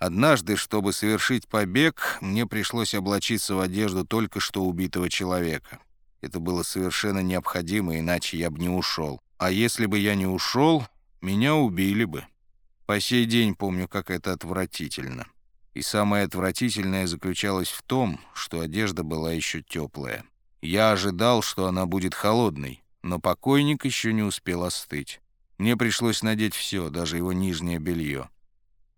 Однажды, чтобы совершить побег, мне пришлось облачиться в одежду только что убитого человека. Это было совершенно необходимо, иначе я бы не ушел. А если бы я не ушел, меня убили бы. По сей день помню, как это отвратительно. И самое отвратительное заключалось в том, что одежда была еще теплая. Я ожидал, что она будет холодной, но покойник еще не успел остыть. Мне пришлось надеть все, даже его нижнее белье.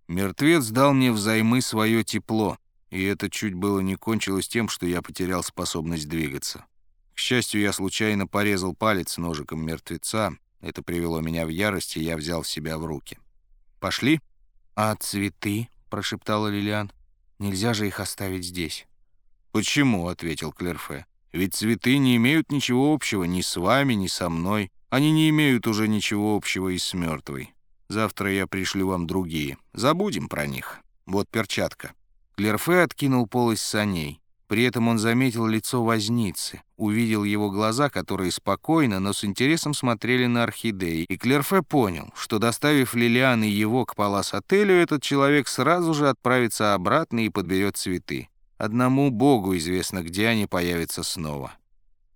Мертвец дал мне взаймы свое тепло, и это чуть было не кончилось тем, что я потерял способность двигаться. К счастью, я случайно порезал палец ножиком мертвеца. Это привело меня в ярость, и я взял себя в руки. «Пошли?» «А цветы?» — прошептала Лилиан. «Нельзя же их оставить здесь». «Почему?» — ответил Клерфе. «Ведь цветы не имеют ничего общего ни с вами, ни со мной. Они не имеют уже ничего общего и с мертвой. Завтра я пришлю вам другие. Забудем про них. Вот перчатка». Клерфе откинул полость саней. При этом он заметил лицо возницы, увидел его глаза, которые спокойно, но с интересом смотрели на орхидеи, и Клерфе понял, что, доставив Лилиан и его к палас-отелю, этот человек сразу же отправится обратно и подберет цветы. Одному Богу известно, где они появятся снова.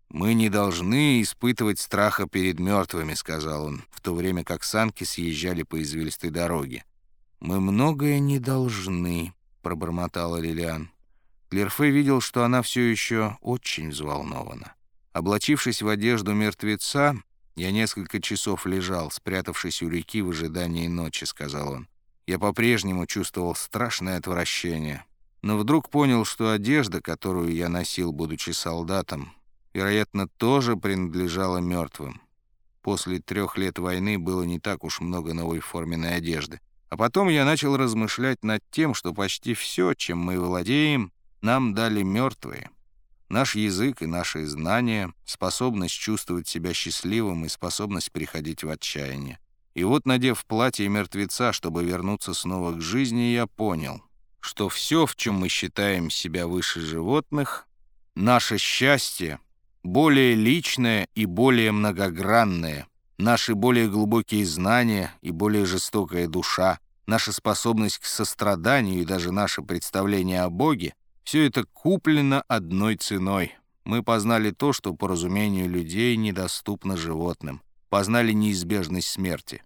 «Мы не должны испытывать страха перед мертвыми», — сказал он, в то время как санки съезжали по извилистой дороге. «Мы многое не должны», — пробормотала Лилиан. Клерфе видел, что она все еще очень взволнована. Облачившись в одежду мертвеца, «Я несколько часов лежал, спрятавшись у реки в ожидании ночи», — сказал он. «Я по-прежнему чувствовал страшное отвращение, но вдруг понял, что одежда, которую я носил, будучи солдатом, вероятно, тоже принадлежала мертвым. После трех лет войны было не так уж много новой форменной одежды. А потом я начал размышлять над тем, что почти все, чем мы владеем, нам дали мертвые. Наш язык и наши знания, способность чувствовать себя счастливым и способность приходить в отчаяние. И вот, надев платье мертвеца, чтобы вернуться снова к жизни, я понял, что все, в чем мы считаем себя выше животных, наше счастье — более личное и более многогранное, наши более глубокие знания и более жестокая душа, наша способность к состраданию и даже наше представление о Боге — все это куплено одной ценой. Мы познали то, что, по разумению людей, недоступно животным. Познали неизбежность смерти.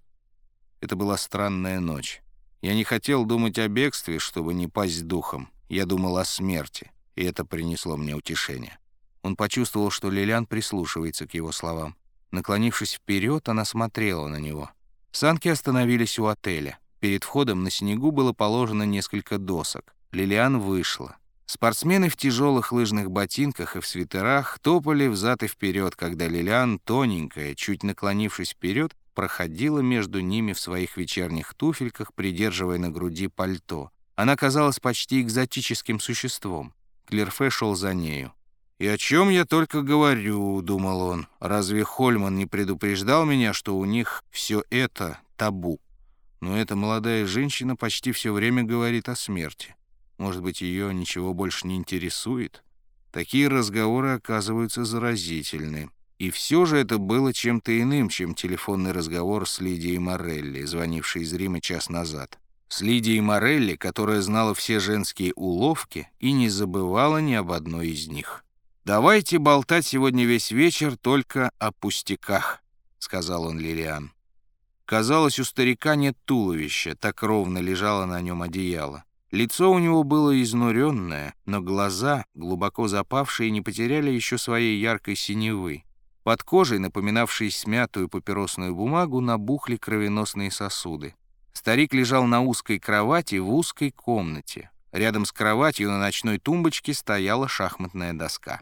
Это была странная ночь. Я не хотел думать о бегстве, чтобы не пасть духом. Я думал о смерти, и это принесло мне утешение. Он почувствовал, что Лилиан прислушивается к его словам. Наклонившись вперед, она смотрела на него. Санки остановились у отеля. Перед входом на снегу было положено несколько досок. Лилиан вышла. Спортсмены в тяжелых лыжных ботинках и в свитерах топали взад и вперед, когда Лилиан, тоненькая, чуть наклонившись вперед, проходила между ними в своих вечерних туфельках, придерживая на груди пальто. Она казалась почти экзотическим существом. Клерфе шел за нею. «И о чем я только говорю», — думал он. «Разве Хольман не предупреждал меня, что у них все это табу? Но эта молодая женщина почти все время говорит о смерти. Может быть, ее ничего больше не интересует? Такие разговоры оказываются заразительны. И все же это было чем-то иным, чем телефонный разговор с Лидией Морелли, звонившей из Рима час назад. С Лидией Морелли, которая знала все женские уловки и не забывала ни об одной из них. «Давайте болтать сегодня весь вечер только о пустяках», — сказал он Лилиан. Казалось, у старика нет туловища, так ровно лежало на нем одеяло. Лицо у него было изнуренное, но глаза, глубоко запавшие, не потеряли еще своей яркой синевы. Под кожей, напоминавшей смятую папиросную бумагу, набухли кровеносные сосуды. Старик лежал на узкой кровати в узкой комнате. Рядом с кроватью на ночной тумбочке стояла шахматная доска.